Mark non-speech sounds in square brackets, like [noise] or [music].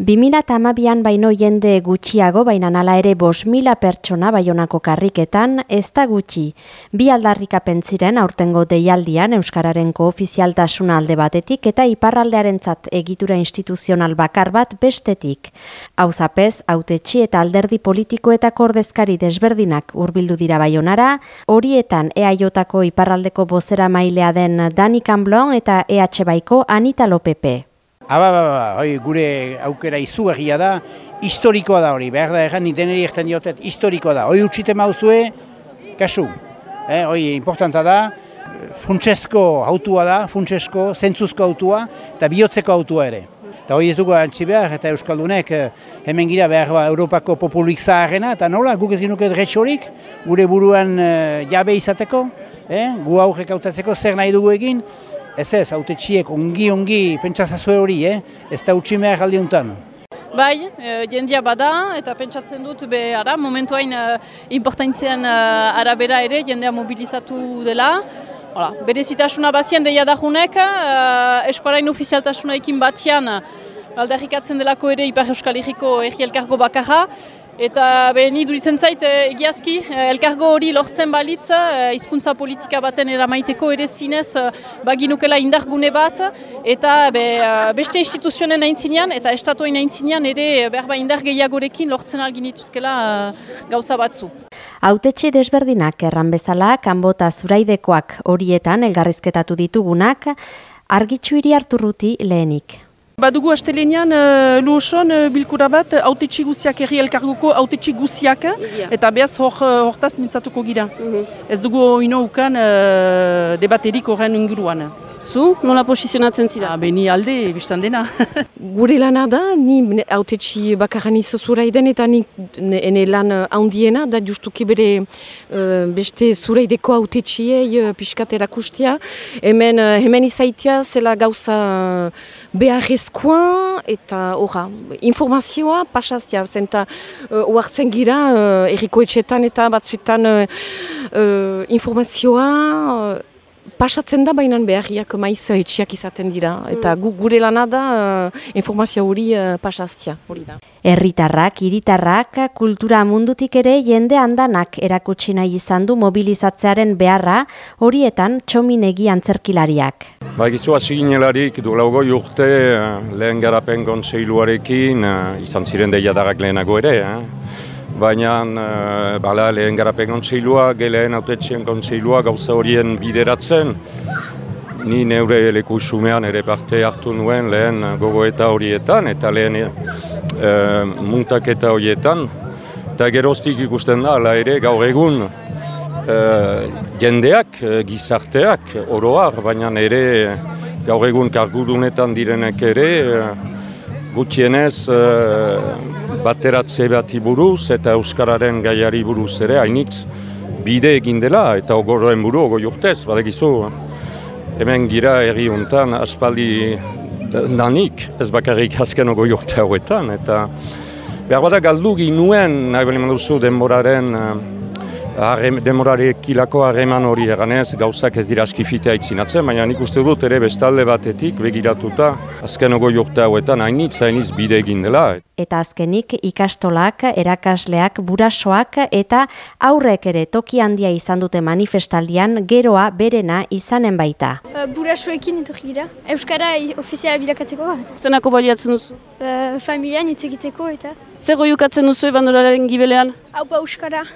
2008an baino jende gutxiago, baina nala ere bos mila pertsona baionako karriketan, ez da gutxi. Bi aldarrika pentziren aurtengo deialdian Euskararen koofizialtasuna alde batetik eta iparraldearen egitura instituzional bakar bat bestetik. Hau zapez, autetxi eta alderdi politiko eta kordezkari desberdinak urbildu dira baionara, horietan EAJko iparraldeko bozera mailea den Dani Kamblon eta EH Baiko Anita Lopepe. Aba, ba, ba, hoi, gure aukera izugarria da, historikoa da hori, behar da egan, deneri egiten diotet, historikoa da. Hoi utxite mauzue, kasu, eh, hoi, importanta da, funtsesko autua da, funtsesko, zentzuzko autua, eta bihotzeko autua ere. Eta hoi ez dugu antzi behar, eta Euskaldunek eh, hemen gira behar ba, Europako populik zaharrena, eta nola, guk ez dinuket retxorik, gure buruan eh, jabe izateko, eh, gu aurrek autatzeko zer nahi dugu egin, Ez ez, haute txiek ongi-ongi pentsazazue hori, eh? ez da utxi mehar aldi honetan. Bai, e, jendia bada eta pentsatzen dut be ara, momentu hain e, importantzean e, arabera ere jendea mobilizatu dela. Hala, bere zitasuna bazien deia dajunek, e, eskuarain ofizialtasuna ekin batian aldarrikatzen delako ere Ipar Euskal Herriko erri elkargo bakarra. Eta be, ni duritzen zait eh, egiazki, eh, elkargo hori lortzen balitz, eh, hizkuntza politika baten eramaiteko ere zinez baginukela indargune bat, eta be, beste instituzionen aintzinean eta estatuain aintzinean ere berba indar gehiagorekin lortzen algin dituzkela gauza batzu. Autetxe desberdinak erran bezala, kanbota zuraidekoak horietan elgarrizketatu ditugunak, argitxu hiri harturruti lehenik. Badugu astelenean uh, luoson uh, bilkura bat autetxi guziak erri elkarguko autetxi guziak eta behaz hor, hortaz mintzatuko gira. Mhm. Ez dugu ino ukan uh, debaterik horren inguruan. Zu, nola posizionatzen zira? Ah, beni alde, biztan dena. [laughs] Gure lana da, ni autetxi bakarren izazura iden eta ni ene lan handiena, da justuki bere uh, beste zureideko autetxiei uh, piskat erakustia. Hemen, uh, hemen izaitia zela gauza beharrezkoa eta orra, informazioa pasaztia, zenta uh, oartzen gira uh, erriko etxetan eta batzuetan uh, uh, informazioa pasatzen da bainan beharriak maiz etxiak izaten dira. Eta gu, gure lana da uh, informazio hori uh, pasaztia hori da. Herritarrak, hiritarrak, kultura mundutik ere jende handanak erakutsi nahi izan du mobilizatzearen beharra horietan txominegi antzerkilariak. Ba, gizu hasi ginelarik du laugoi urte lehen garapen kontseiluarekin izan ziren deiadarrak lehenago ere. Eh? Baina e, bala, lehen garapen kontseilua, geleen autetxien kontseilua gauza horien bideratzen, ni neure leku sumean ere parte hartu nuen lehen gogoeta horietan eta lehen e, muntaketa horietan. Eta geroztik ikusten da, ala ere gaur egun e, jendeak, gizarteak, oroar, baina ere gaur egun kargudunetan direnek ere, gutxienez bateratze bati buruz eta Euskararen gaiari buruz ere hainitz bide egin dela eta ogorren buru ogoi urtez, badegizu. Hemen gira erri honetan aspaldi danik, ez bakarrik azken ogoi urte hauetan. Eta behar bada galdu ginuen, nahi bali duzu denboraren demorarekilako harreman hori eganez, gauzak ez dira askifitea itzinatzen, baina nik uste dut ere bestalde batetik begiratuta azken ogoi urte hauetan hainitz, hainitz bide egin dela. Eta azkenik ikastolak, erakasleak, burasoak eta aurrek ere toki handia izan dute manifestaldian geroa berena izanen baita. Uh, burasoekin etorki gira, Euskara ofiziala bilakatzeko. Zenako baliatzen duzu? Uh, familian hitz egiteko eta. Zer goiukatzen duzu ebandoraren gibelean? Hau Euskara.